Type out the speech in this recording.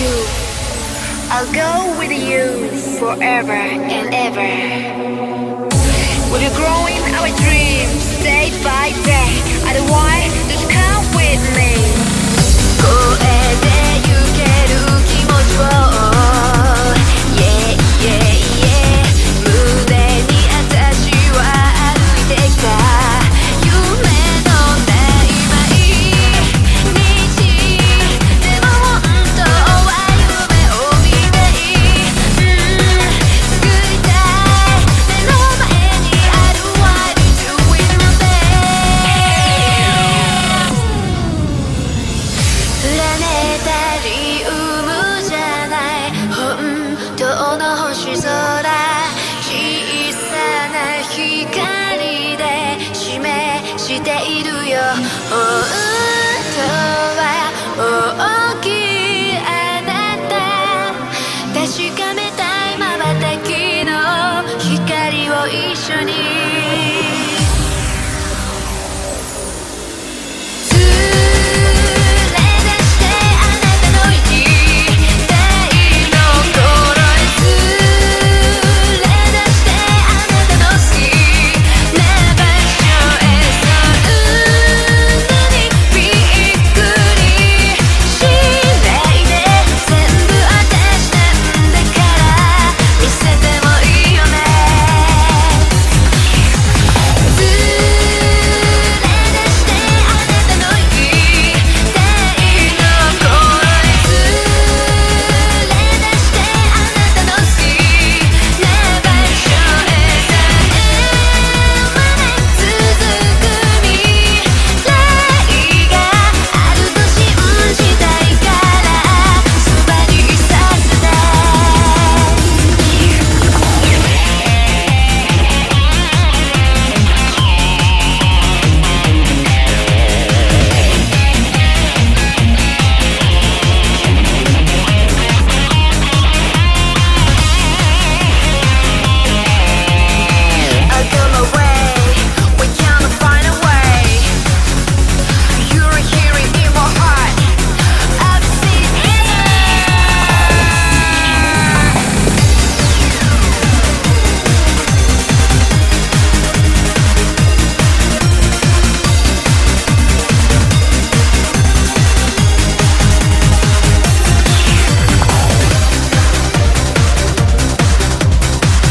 you. I'll go with you forever and ever. We'll be growing our dreams day by day. Otherwise, just come with me. いるよ。本当は大きいあなた。確かめたい瞬き